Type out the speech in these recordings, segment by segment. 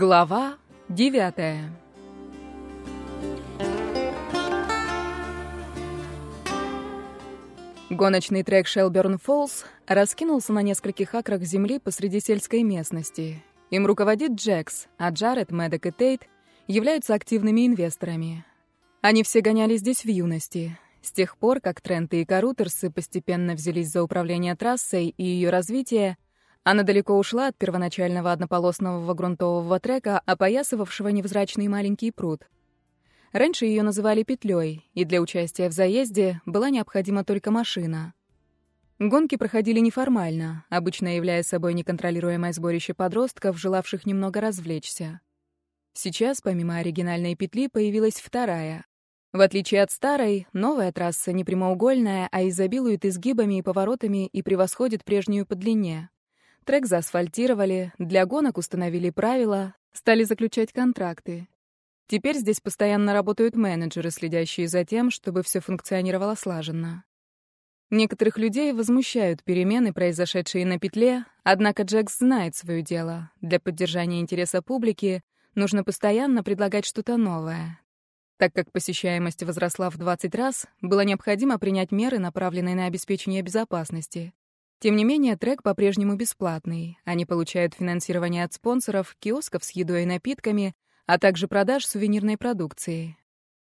Глава девятая. Гоночный трек Шелберн Фоллс раскинулся на нескольких акрах земли посреди сельской местности. Им руководит Джекс, а Джаред, Мэддок и Тейт являются активными инвесторами. Они все гоняли здесь в юности. С тех пор, как Тренты и Карутерсы постепенно взялись за управление трассой и ее развитие, она далеко ушла от первоначального однополосного грунтового трека, опоясывавшего невзрачный маленький пруд. Раньше ее называли петлей, и для участия в заезде была необходима только машина. Гонки проходили неформально, обычно являя собой неконтролируемое сборище подростков, желавших немного развлечься. Сейчас, помимо оригинальной петли, появилась вторая. В отличие от старой, новая трасса не прямоугольная, а изобилует изгибами и поворотами и превосходит прежнюю по длине. Трек заасфальтировали, для гонок установили правила, стали заключать контракты. Теперь здесь постоянно работают менеджеры, следящие за тем, чтобы все функционировало слаженно. Некоторых людей возмущают перемены, произошедшие на петле, однако Джекс знает свое дело. Для поддержания интереса публики нужно постоянно предлагать что-то новое. Так как посещаемость возросла в 20 раз, было необходимо принять меры, направленные на обеспечение безопасности. Тем не менее, трек по-прежнему бесплатный. Они получают финансирование от спонсоров, киосков с едой и напитками, а также продаж сувенирной продукции.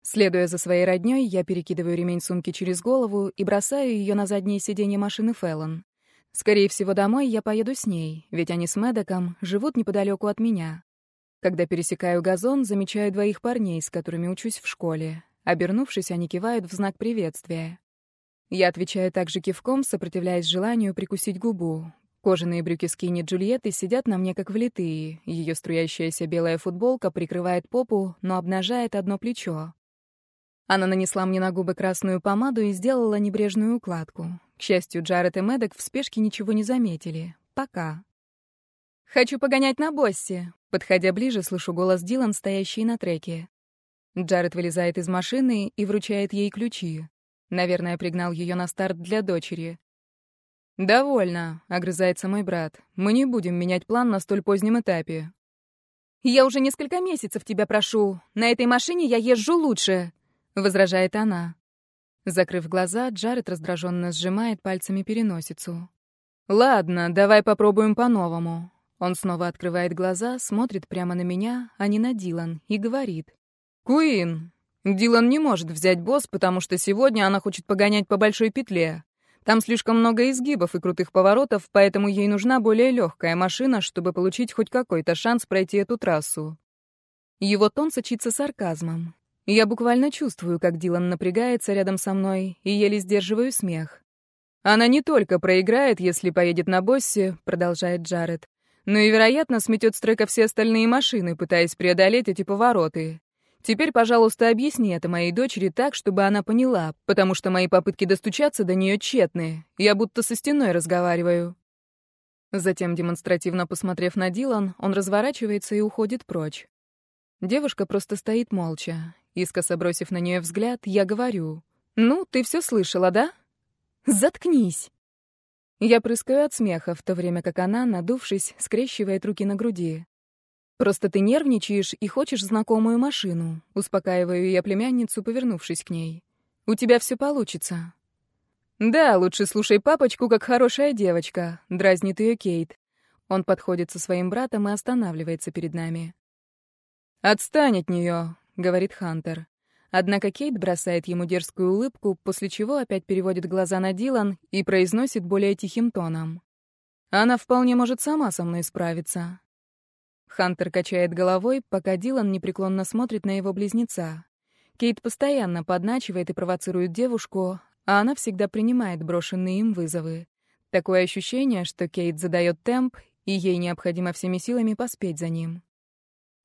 Следуя за своей роднёй, я перекидываю ремень сумки через голову и бросаю ее на заднее сиденье машины Фэллон. Скорее всего, домой я поеду с ней, ведь они с Мэддоком живут неподалеку от меня. Когда пересекаю газон, замечаю двоих парней, с которыми учусь в школе. Обернувшись, они кивают в знак приветствия. Я отвечаю также кивком, сопротивляясь желанию прикусить губу. Кожаные брюки скини Джульетты сидят на мне как влитые. Ее струящаяся белая футболка прикрывает попу, но обнажает одно плечо. Она нанесла мне на губы красную помаду и сделала небрежную укладку. К счастью, Джаред и Мэддок в спешке ничего не заметили. Пока. «Хочу погонять на боссе!» Подходя ближе, слышу голос Дилан, стоящий на треке. Джаред вылезает из машины и вручает ей ключи. Наверное, пригнал ее на старт для дочери. «Довольно», — огрызается мой брат. «Мы не будем менять план на столь позднем этапе». «Я уже несколько месяцев тебя прошу. На этой машине я езжу лучше», — возражает она. Закрыв глаза, Джаред раздраженно сжимает пальцами переносицу. «Ладно, давай попробуем по-новому». Он снова открывает глаза, смотрит прямо на меня, а не на Дилан, и говорит. «Куин, Дилан не может взять босс, потому что сегодня она хочет погонять по большой петле. Там слишком много изгибов и крутых поворотов, поэтому ей нужна более легкая машина, чтобы получить хоть какой-то шанс пройти эту трассу. Его тон сочится сарказмом. Я буквально чувствую, как Дилан напрягается рядом со мной, и еле сдерживаю смех. «Она не только проиграет, если поедет на боссе», — продолжает Джаред, «но и, вероятно, сметет с трека все остальные машины, пытаясь преодолеть эти повороты. Теперь, пожалуйста, объясни это моей дочери так, чтобы она поняла, потому что мои попытки достучаться до нее тщетны. Я будто со стеной разговариваю». Затем, демонстративно посмотрев на Дилан, он разворачивается и уходит прочь. Девушка просто стоит молча. Искоса бросив на нее взгляд, я говорю. «Ну, ты все слышала, да? Заткнись!» Я прыскаю от смеха, в то время как она, надувшись, скрещивает руки на груди. Просто ты нервничаешь и хочешь знакомую машину. Успокаиваю я племянницу, повернувшись к ней. У тебя все получится. Да, лучше слушай папочку, как хорошая девочка, дразнит ее Кейт. Он подходит со своим братом и останавливается перед нами. Отстань от нее, говорит Хантер. Однако Кейт бросает ему дерзкую улыбку, после чего опять переводит глаза на Дилан и произносит более тихим тоном. Она вполне может сама со мной справиться. Хантер качает головой, пока Дилан непреклонно смотрит на его близнеца. Кейт постоянно подначивает и провоцирует девушку, а она всегда принимает брошенные им вызовы. Такое ощущение, что Кейт задает темп, и ей необходимо всеми силами поспеть за ним.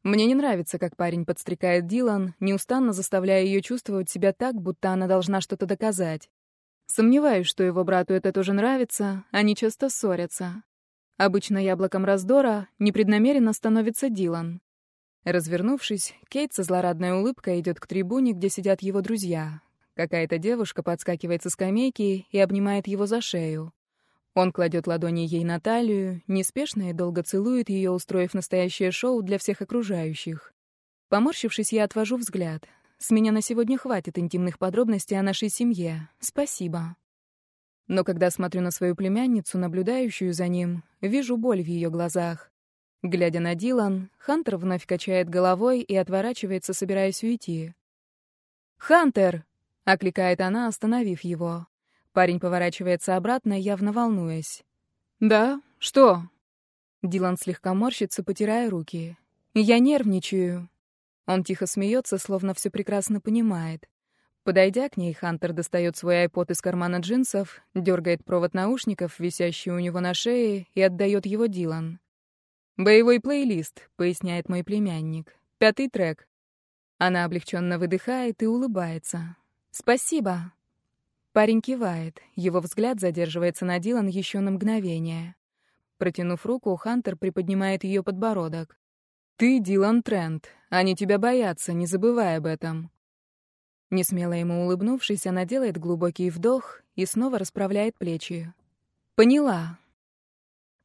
Мне не нравится, как парень подстрекает Дилан, неустанно заставляя ее чувствовать себя так, будто она должна что-то доказать. Сомневаюсь, что его брату это тоже нравится, они часто ссорятся. Обычно яблоком раздора непреднамеренно становится Дилан. Развернувшись, Кейт со злорадной улыбкой идет к трибуне, где сидят его друзья. Какая-то девушка подскакивает со скамейки и обнимает его за шею. Он кладет ладони ей на талию, неспешно и долго целует ее, устроив настоящее шоу для всех окружающих. Поморщившись, я отвожу взгляд. С меня на сегодня хватит интимных подробностей о нашей семье. Спасибо. Но когда смотрю на свою племянницу, наблюдающую за ним, вижу боль в ее глазах. Глядя на Дилан, Хантер вновь качает головой и отворачивается, собираясь уйти. «Хантер!» — окликает она, остановив его. Парень поворачивается обратно, явно волнуясь. «Да? Что?» Дилан слегка морщится, потирая руки. «Я нервничаю». Он тихо смеется, словно все прекрасно понимает. Подойдя к ней, Хантер достает свой айпод из кармана джинсов, дергает провод наушников, висящий у него на шее, и отдает его Дилан. «Боевой плейлист», — поясняет мой племянник. «Пятый трек». Она облегченно выдыхает и улыбается. «Спасибо». Парень кивает. Его взгляд задерживается на Дилан еще на мгновение. Протянув руку, Хантер приподнимает ее подбородок. «Ты Дилан Трент. Они тебя боятся, не забывай об этом». Несмело ему улыбнувшись, она делает глубокий вдох и снова расправляет плечи. «Поняла.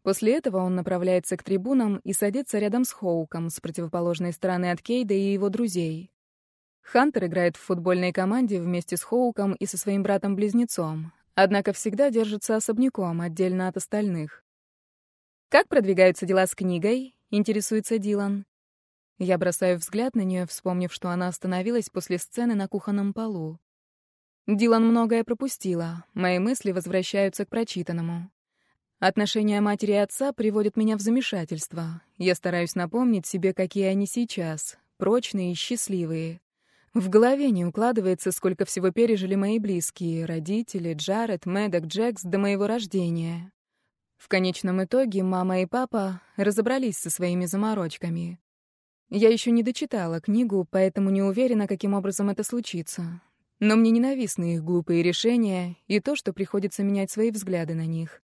После этого он направляется к трибунам и садится рядом с Хоуком с противоположной стороны от Кейда и его друзей. Хантер играет в футбольной команде вместе с Хоуком и со своим братом-близнецом, однако всегда держится особняком, отдельно от остальных. «Как продвигаются дела с книгой?» — интересуется Дилан. Я бросаю взгляд на нее, вспомнив, что она остановилась после сцены на кухонном полу. Дилан многое пропустила, мои мысли возвращаются к прочитанному. Отношения матери и отца приводят меня в замешательство. Я стараюсь напомнить себе, какие они сейчас, прочные и счастливые. В голове не укладывается, сколько всего пережили мои близкие, родители, Джаред, Мэддок, Джекс до моего рождения. В конечном итоге мама и папа разобрались со своими заморочками. Я еще не дочитала книгу, поэтому не уверена, каким образом это случится. Но мне ненавистны их глупые решения и то, что приходится менять свои взгляды на них.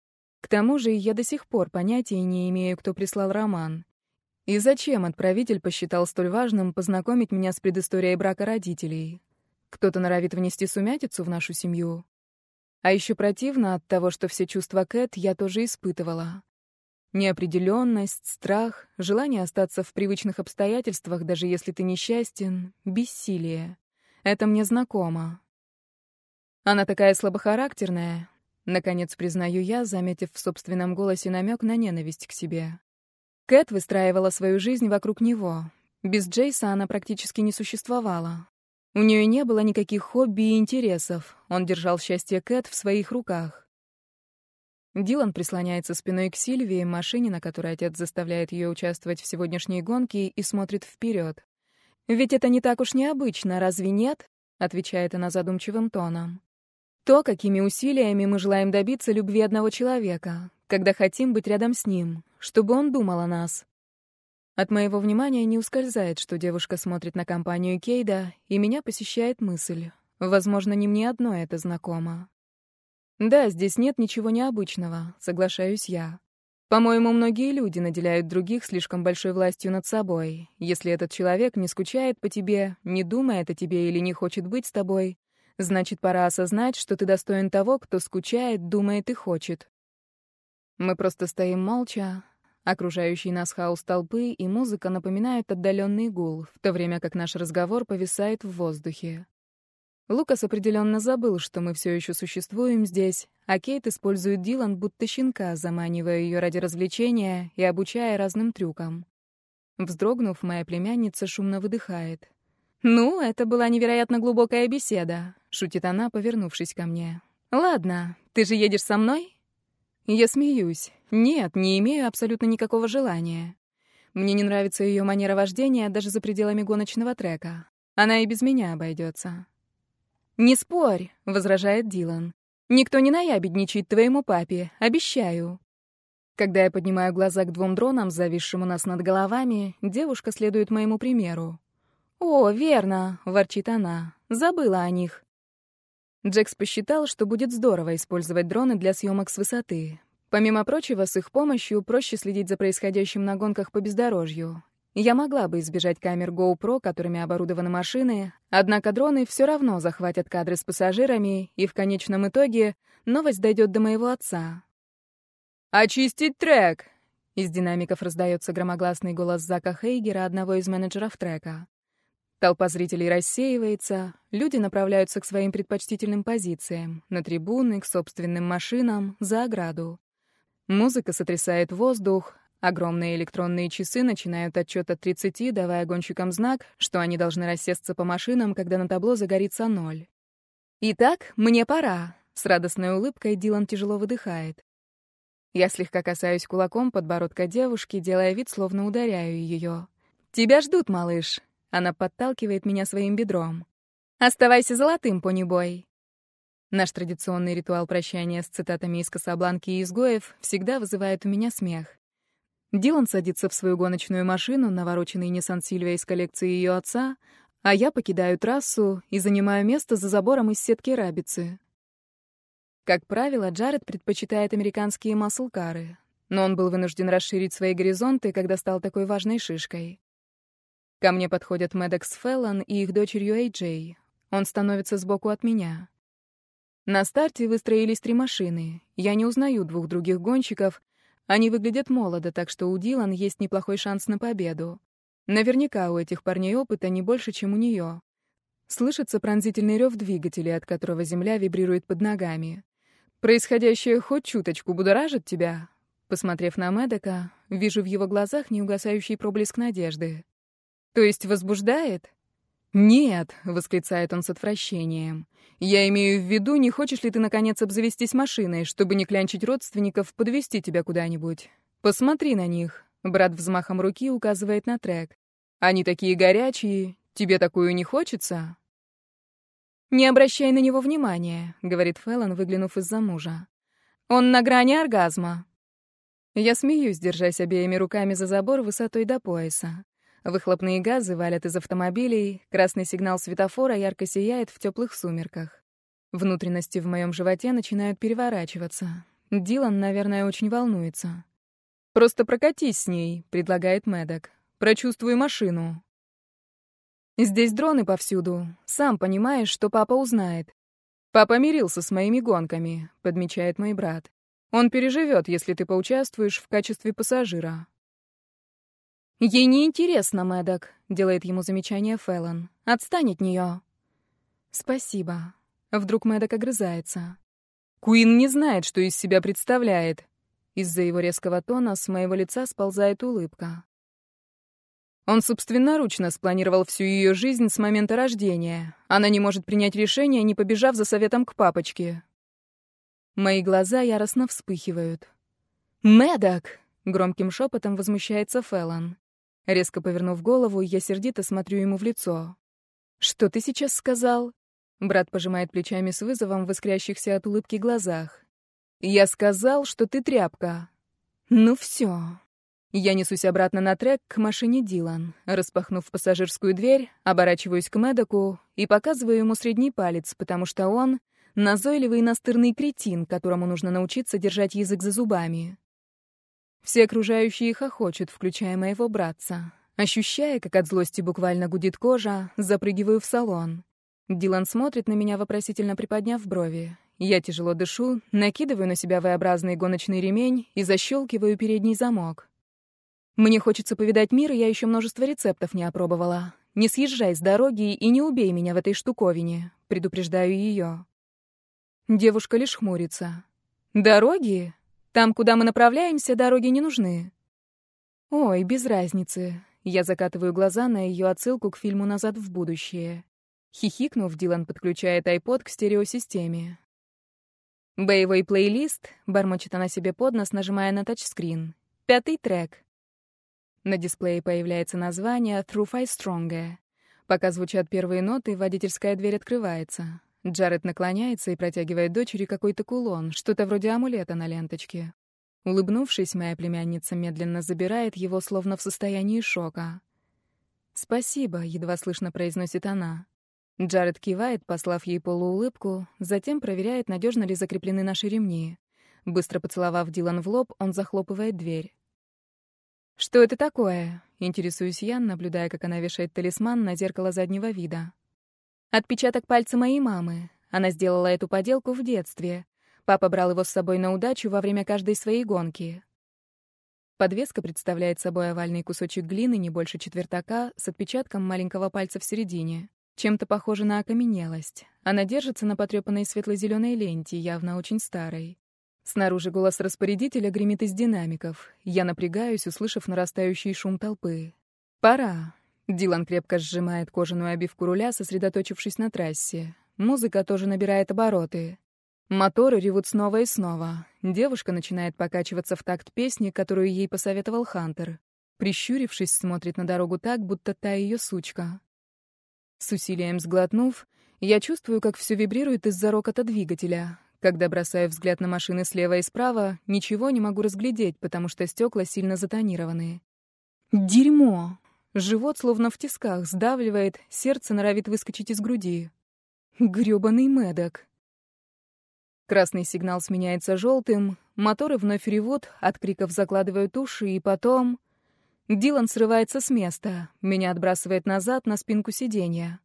К тому же я до сих пор понятия не имею, кто прислал роман. И зачем отправитель посчитал столь важным познакомить меня с предысторией брака родителей? Кто-то норовит внести сумятицу в нашу семью. А еще противно от того, что все чувства Кэт я тоже испытывала. Неопределенность, страх, желание остаться в привычных обстоятельствах, даже если ты несчастен, бессилие. Это мне знакомо. Она такая слабохарактерная, Наконец признаю я, заметив в собственном голосе намек на ненависть к себе. Кэт выстраивала свою жизнь вокруг него. Без Джейса она практически не существовала. У нее не было никаких хобби и интересов. Он держал счастье Кэт в своих руках. Дилан прислоняется спиной к Сильвии, машине, на которой отец заставляет ее участвовать в сегодняшней гонке, и смотрит вперед. «Ведь это не так уж необычно, разве нет?» — отвечает она задумчивым тоном. То, какими усилиями мы желаем добиться любви одного человека, когда хотим быть рядом с ним, чтобы он думал о нас. От моего внимания не ускользает, что девушка смотрит на компанию Кейда, и меня посещает мысль. Возможно, не мне одно это знакомо. Да, здесь нет ничего необычного, соглашаюсь я. По-моему, многие люди наделяют других слишком большой властью над собой. Если этот человек не скучает по тебе, не думает о тебе или не хочет быть с тобой, Значит, пора осознать, что ты достоин того, кто скучает, думает и хочет. Мы просто стоим молча. Окружающий нас хаос толпы и музыка напоминают отдаленный гул, в то время как наш разговор повисает в воздухе. Лукас определенно забыл, что мы все еще существуем здесь, а Кейт использует Дилан будто щенка, заманивая ее ради развлечения и обучая разным трюкам. Вздрогнув, моя племянница шумно выдыхает. «Ну, это была невероятно глубокая беседа», — шутит она, повернувшись ко мне. «Ладно, ты же едешь со мной?» Я смеюсь. Нет, не имею абсолютно никакого желания. Мне не нравится ее манера вождения даже за пределами гоночного трека. Она и без меня обойдется. «Не спорь», — возражает Дилан. «Никто не наябедничает твоему папе, обещаю». Когда я поднимаю глаза к двум дронам, зависшим у нас над головами, девушка следует моему примеру. «О, верно», — ворчит она. «Забыла о них». Джекс посчитал, что будет здорово использовать дроны для съемок с высоты. Помимо прочего, с их помощью проще следить за происходящим на гонках по бездорожью. Я могла бы избежать камер GoPro, которыми оборудованы машины, однако дроны все равно захватят кадры с пассажирами, и в конечном итоге новость дойдет до моего отца. «Очистить трек!» Из динамиков раздается громогласный голос Зака Хейгера, одного из менеджеров трека. Толпа зрителей рассеивается, люди направляются к своим предпочтительным позициям, на трибуны, к собственным машинам, за ограду. Музыка сотрясает воздух, огромные электронные часы начинают отчет от 30, давая гонщикам знак, что они должны рассесться по машинам, когда на табло загорится ноль. «Итак, мне пора», — с радостной улыбкой Дилан тяжело выдыхает. Я слегка касаюсь кулаком подбородка девушки, делая вид, словно ударяю ее. «Тебя ждут, малыш», она подталкивает меня своим бедром. «Оставайся золотым, понибой!» Наш традиционный ритуал прощания с цитатами из Касабланки и изгоев всегда вызывает у меня смех. Дилан садится в свою гоночную машину, навороченный Nissan Silvia из коллекции ее отца, а я покидаю трассу и занимаю место за забором из сетки рабицы. Как правило, Джаред предпочитает американские маслкары, но он был вынужден расширить свои горизонты, когда стал такой важной шишкой. Ко мне подходят Медекс Феллон и их дочерью Эй Он становится сбоку от меня. На старте выстроились три машины. Я не узнаю двух других гонщиков. Они выглядят молодо, так что у Дилан есть неплохой шанс на победу. Наверняка у этих парней опыта не больше, чем у нее. Слышится пронзительный рев двигателя, от которого земля вибрирует под ногами. Происходящее хоть чуточку будоражит тебя? Посмотрев на Медока, вижу в его глазах неугасающий проблеск надежды. То есть возбуждает? Нет, восклицает он с отвращением. Я имею в виду, не хочешь ли ты наконец обзавестись машиной, чтобы не клянчить родственников, подвести тебя куда-нибудь? Посмотри на них. Брат взмахом руки указывает на трек. Они такие горячие, тебе такую не хочется? Не обращай на него внимания, говорит Фэллон, выглянув из-за мужа. Он на грани оргазма. Я смеюсь, держась обеими руками за забор высотой до пояса. Выхлопные газы валят из автомобилей, красный сигнал светофора ярко сияет в теплых сумерках. Внутренности в моем животе начинают переворачиваться. Дилан, наверное, очень волнуется. «Просто прокатись с ней», — предлагает Мэддок. «Прочувствуй машину». «Здесь дроны повсюду. Сам понимаешь, что папа узнает». «Папа мирился с моими гонками», — подмечает мой брат. «Он переживет, если ты поучаствуешь в качестве пассажира». «Ей не интересно, Мэддок», — делает ему замечание Фэллон. «Отстань от нее». «Спасибо». Вдруг Мэддок огрызается. «Куин не знает, что из себя представляет». Из-за его резкого тона с моего лица сползает улыбка. Он собственноручно спланировал всю ее жизнь с момента рождения. Она не может принять решение, не побежав за советом к папочке. Мои глаза яростно вспыхивают. «Мэддок!» — громким шепотом возмущается Фэллон. Резко повернув голову, я сердито смотрю ему в лицо. «Что ты сейчас сказал?» Брат пожимает плечами с вызовом в искрящихся от улыбки глазах. «Я сказал, что ты тряпка». «Ну все». Я несусь обратно на трек к машине Дилан. Распахнув пассажирскую дверь, оборачиваюсь к Медоку и показываю ему средний палец, потому что он — назойливый настырный кретин, которому нужно научиться держать язык за зубами. Все окружающие хохочут, включая моего братца. Ощущая, как от злости буквально гудит кожа, запрыгиваю в салон. Дилан смотрит на меня, вопросительно приподняв брови. Я тяжело дышу, накидываю на себя V-образный гоночный ремень и защелкиваю передний замок. Мне хочется повидать мир, и я еще множество рецептов не опробовала. Не съезжай с дороги и не убей меня в этой штуковине, предупреждаю ее. Девушка лишь хмурится. Дороги? Там, куда мы направляемся, дороги не нужны. Ой, без разницы. Я закатываю глаза на ее отсылку к фильму «Назад в будущее». Хихикнув, Дилан подключает iPod к стереосистеме. «Боевой плейлист», — бормочет она себе под нос, нажимая на тачскрин. «Пятый трек». На дисплее появляется название «Through Five Stronger». Пока звучат первые ноты, водительская дверь открывается. Джаред наклоняется и протягивает дочери какой-то кулон, что-то вроде амулета на ленточке. Улыбнувшись, моя племянница медленно забирает его, словно в состоянии шока. «Спасибо», — едва слышно произносит она. Джаред кивает, послав ей полуулыбку, затем проверяет, надежно ли закреплены наши ремни. Быстро поцеловав Дилан в лоб, он захлопывает дверь. «Что это такое?» — интересуюсь я, наблюдая, как она вешает талисман на зеркало заднего вида. Отпечаток пальца моей мамы. Она сделала эту поделку в детстве. Папа брал его с собой на удачу во время каждой своей гонки. Подвеска представляет собой овальный кусочек глины не больше четвертака с отпечатком маленького пальца в середине. Чем-то похоже на окаменелость. Она держится на потрёпанной светло-зелёной ленте, явно очень старой. Снаружи голос распорядителя гремит из динамиков. Я напрягаюсь, услышав нарастающий шум толпы. «Пора». Дилан крепко сжимает кожаную обивку руля, сосредоточившись на трассе. Музыка тоже набирает обороты. Моторы ревут снова и снова. Девушка начинает покачиваться в такт песни, которую ей посоветовал Хантер. Прищурившись, смотрит на дорогу так, будто та ее сучка. С усилием сглотнув, я чувствую, как все вибрирует из-за рокота двигателя. Когда бросаю взгляд на машины слева и справа, ничего не могу разглядеть, потому что стекла сильно затонированы. Дерьмо! Живот словно в тисках сдавливает, сердце норовит выскочить из груди. Грёбаный медок. Красный сигнал сменяется желтым, моторы вновь ревут, от криков закладывают уши, и потом... Дилан срывается с места, меня отбрасывает назад на спинку сиденья.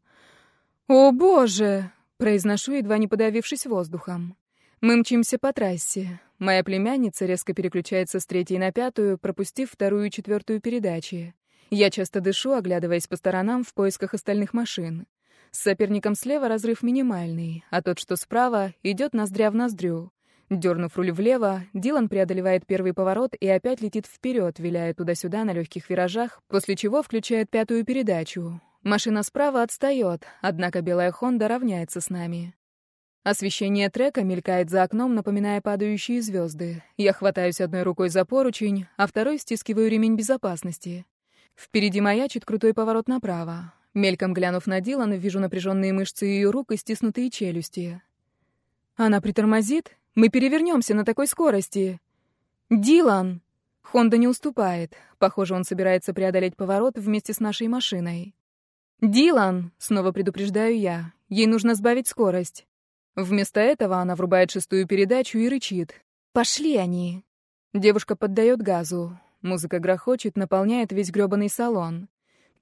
«О, боже!» — произношу, едва не подавившись воздухом. Мы мчимся по трассе. Моя племянница резко переключается с третьей на пятую, пропустив вторую и четвертую передачи. Я часто дышу, оглядываясь по сторонам в поисках остальных машин. С соперником слева разрыв минимальный, а тот, что справа, идет ноздря в ноздрю. Дернув руль влево, Дилан преодолевает первый поворот и опять летит вперед, виляя туда-сюда на легких виражах, после чего включает пятую передачу. Машина справа отстает, однако белая Хонда равняется с нами. Освещение трека мелькает за окном, напоминая падающие звезды. Я хватаюсь одной рукой за поручень, а второй стискиваю ремень безопасности. Впереди маячит крутой поворот направо. Мельком глянув на Дилана, вижу напряженные мышцы ее рук и стиснутые челюсти. Она притормозит? Мы перевернемся на такой скорости. Дилан! Хонда не уступает. Похоже, он собирается преодолеть поворот вместе с нашей машиной. «Дилан!» — снова предупреждаю я. Ей нужно сбавить скорость. Вместо этого она врубает шестую передачу и рычит. «Пошли они!» Девушка поддает газу. Музыка грохочет, наполняет весь грёбаный салон.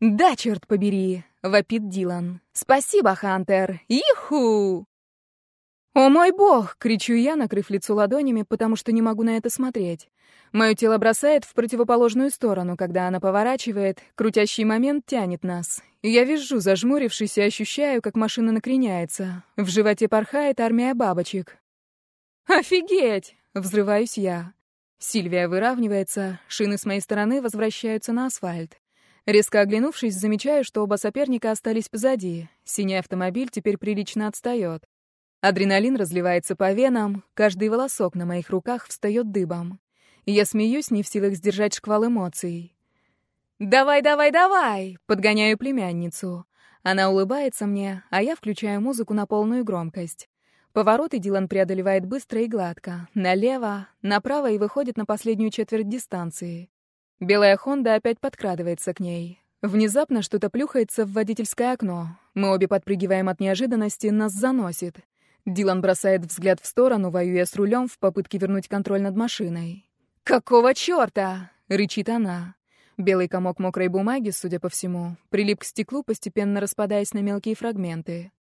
«Да, черт побери!» — вопит Дилан. «Спасибо, Хантер! Иху!» «О мой бог!» — кричу я, накрыв лицо ладонями, потому что не могу на это смотреть. Мое тело бросает в противоположную сторону, когда она поворачивает, крутящий момент тянет нас. Я вижу, зажмурившись, и ощущаю, как машина накреняется. В животе порхает армия бабочек. «Офигеть!» — взрываюсь я. Сильвия выравнивается, шины с моей стороны возвращаются на асфальт. Резко оглянувшись, замечаю, что оба соперника остались позади. Синий автомобиль теперь прилично отстает. Адреналин разливается по венам, каждый волосок на моих руках встает дыбом. Я смеюсь, не в силах сдержать шквал эмоций. «Давай, давай, давай!» — подгоняю племянницу. Она улыбается мне, а я включаю музыку на полную громкость. Повороты Дилан преодолевает быстро и гладко. Налево, направо и выходит на последнюю четверть дистанции. Белая Хонда опять подкрадывается к ней. Внезапно что-то плюхается в водительское окно. Мы обе подпрыгиваем от неожиданности, нас заносит. Дилан бросает взгляд в сторону, воюя с рулем в попытке вернуть контроль над машиной. «Какого чёрта?» — рычит она. Белый комок мокрой бумаги, судя по всему, прилип к стеклу, постепенно распадаясь на мелкие фрагменты.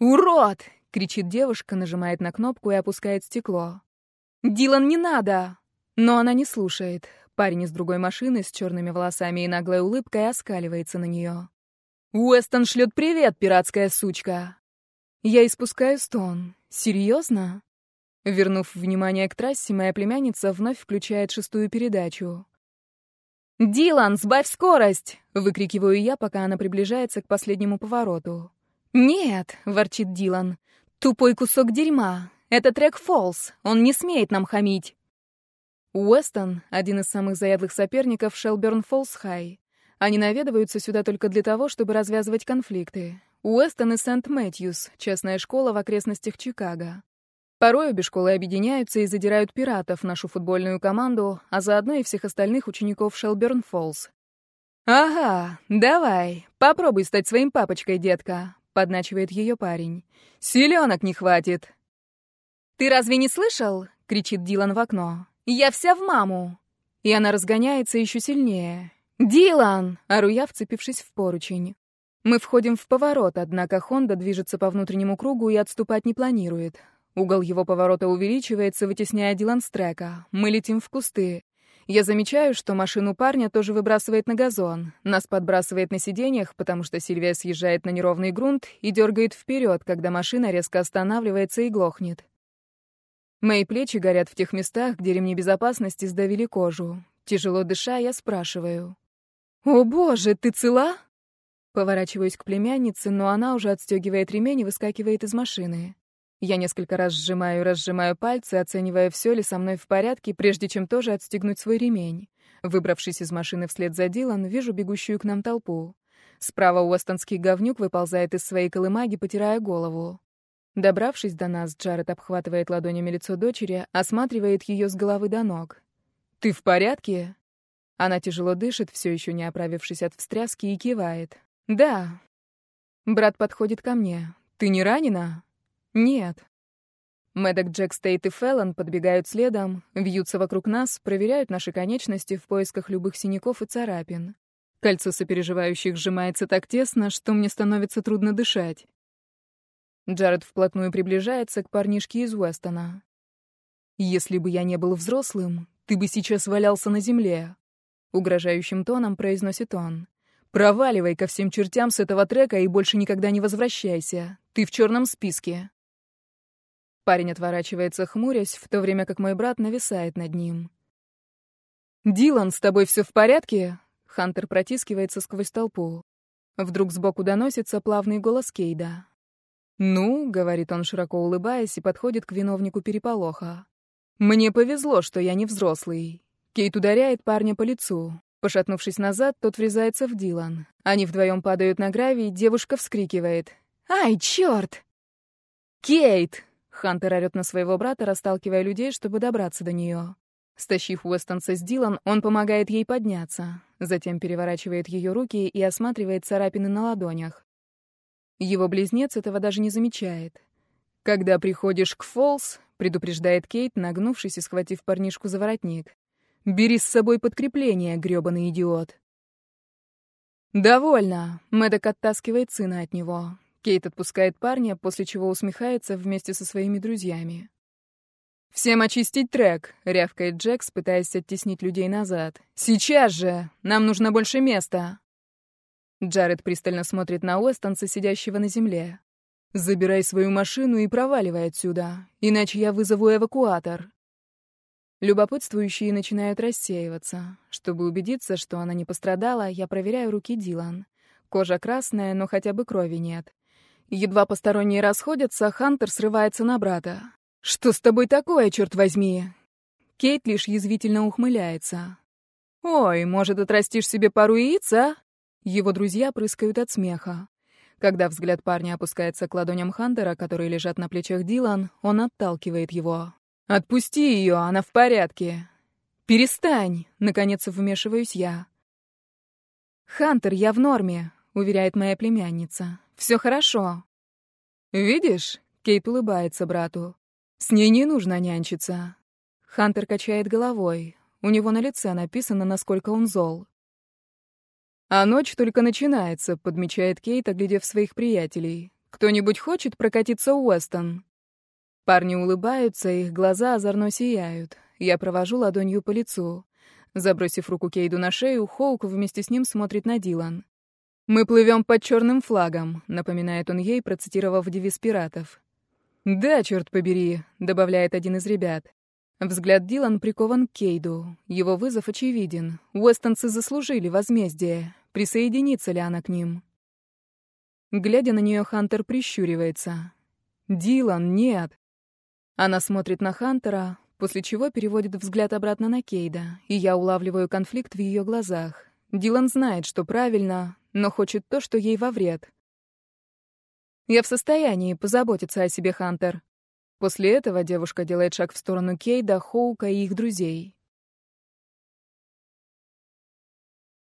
«Урод!» — кричит девушка, нажимает на кнопку и опускает стекло. «Дилан, не надо!» Но она не слушает. Парень из другой машины с черными волосами и наглой улыбкой оскаливается на нее. «Уэстон шлет привет, пиратская сучка!» Я испускаю стон. «Серьезно?» Вернув внимание к трассе, моя племянница вновь включает шестую передачу. «Дилан, сбавь скорость!» — выкрикиваю я, пока она приближается к последнему повороту. «Нет!» — ворчит Дилан. «Тупой кусок дерьма! Это трек Фолс, он не смеет нам хамить!» Уэстон — один из самых заядлых соперников Шелберн Фолс Хай. Они наведываются сюда только для того, чтобы развязывать конфликты. Уэстон и Сент-Мэтьюс — частная школа в окрестностях Чикаго. Порой обе школы объединяются и задирают пиратов, нашу футбольную команду, а заодно и всех остальных учеников Шелберн Фоллс. «Ага, давай, попробуй стать своим папочкой, детка», — подначивает ее парень. «Селенок не хватит». «Ты разве не слышал?» — кричит Дилан в окно. «Я вся в маму!» И она разгоняется еще сильнее. «Дилан!» — ору я, вцепившись в поручень. Мы входим в поворот, однако Хонда движется по внутреннему кругу и отступать не планирует. Угол его поворота увеличивается, вытесняя Дилан с трека. Мы летим в кусты. Я замечаю, что машину парня тоже выбрасывает на газон. Нас подбрасывает на сиденьях, потому что Сильвия съезжает на неровный грунт и дергает вперед, когда машина резко останавливается и глохнет. Мои плечи горят в тех местах, где ремни безопасности сдавили кожу. Тяжело дыша, я спрашиваю. «О боже, ты цела?» Поворачиваюсь к племяннице, но она уже отстегивает ремень и выскакивает из машины. Я несколько раз сжимаю и разжимаю пальцы, оценивая, все ли со мной в порядке, прежде чем тоже отстегнуть свой ремень. Выбравшись из машины вслед за Дилан, вижу бегущую к нам толпу. Справа уэстонский говнюк выползает из своей колымаги, потирая голову. Добравшись до нас, Джаред обхватывает ладонями лицо дочери, осматривает ее с головы до ног. «Ты в порядке?» Она тяжело дышит, все еще не оправившись от встряски, и кивает. «Да». Брат подходит ко мне. «Ты не ранена?» «Нет». Мэддок, Джек, Стейт и Феллон подбегают следом, вьются вокруг нас, проверяют наши конечности в поисках любых синяков и царапин. Кольцо сопереживающих сжимается так тесно, что мне становится трудно дышать. Джаред вплотную приближается к парнишке из Уэстона. «Если бы я не был взрослым, ты бы сейчас валялся на земле», — угрожающим тоном произносит он. «Проваливай ко всем чертям с этого трека и больше никогда не возвращайся. Ты в черном списке». Парень отворачивается, хмурясь, в то время как мой брат нависает над ним. «Дилан, с тобой все в порядке?» Хантер протискивается сквозь толпу. Вдруг сбоку доносится плавный голос Кейда. «Ну», — говорит он, широко улыбаясь, и подходит к виновнику переполоха. «Мне повезло, что я не взрослый». Кейт ударяет парня по лицу. Пошатнувшись назад, тот врезается в Дилан. Они вдвоем падают на гравий, девушка вскрикивает. «Ай, черт!» «Кейт!» Хантер орёт на своего брата, расталкивая людей, чтобы добраться до нее. Стащив Уэстонса с Дилан, он помогает ей подняться. Затем переворачивает ее руки и осматривает царапины на ладонях. Его близнец этого даже не замечает. «Когда приходишь к Фолс», — предупреждает Кейт, нагнувшись и схватив парнишку за воротник, «бери с собой подкрепление, грёбаный идиот». «Довольно», — Мэддок оттаскивает сына от него. Кейт отпускает парня, после чего усмехается вместе со своими друзьями. «Всем очистить трек», — рявкает Джекс, пытаясь оттеснить людей назад. «Сейчас же! Нам нужно больше места!» Джаред пристально смотрит на Уэстонса, сидящего на земле. «Забирай свою машину и проваливай отсюда, иначе я вызову эвакуатор». Любопытствующие начинают рассеиваться. Чтобы убедиться, что она не пострадала, я проверяю руки Дилан. Кожа красная, но хотя бы крови нет. Едва посторонние расходятся, Хантер срывается на брата. «Что с тобой такое, черт возьми?» Кейт лишь язвительно ухмыляется. «Ой, может, отрастишь себе пару яиц, а?» Его друзья прыскают от смеха. Когда взгляд парня опускается к ладоням Хантера, которые лежат на плечах Дилан, он отталкивает его. «Отпусти ее, она в порядке!» «Перестань!» — наконец вмешиваюсь я. «Хантер, я в норме», — уверяет моя племянница. Все хорошо». «Видишь?» — Кейт улыбается брату. «С ней не нужно нянчиться». Хантер качает головой. У него на лице написано, насколько он зол. «А ночь только начинается», — подмечает Кейт, оглядев своих приятелей. «Кто-нибудь хочет прокатиться Уэстон?» Парни улыбаются, их глаза озорно сияют. Я провожу ладонью по лицу. Забросив руку Кейду на шею, Хоук вместе с ним смотрит на Дилан. «Мы плывем под черным флагом», — напоминает он ей, процитировав девиз пиратов. «Да, черт побери», — добавляет один из ребят. Взгляд Дилан прикован к Кейду. Его вызов очевиден. Уэстонцы заслужили возмездие. Присоединится ли она к ним? Глядя на нее, Хантер прищуривается. «Дилан, нет!» Она смотрит на Хантера, после чего переводит взгляд обратно на Кейда, и я улавливаю конфликт в ее глазах. Дилан знает, что правильно, но хочет то, что ей во вред. Я в состоянии позаботиться о себе, Хантер. После этого девушка делает шаг в сторону Кейда, Хоука и их друзей.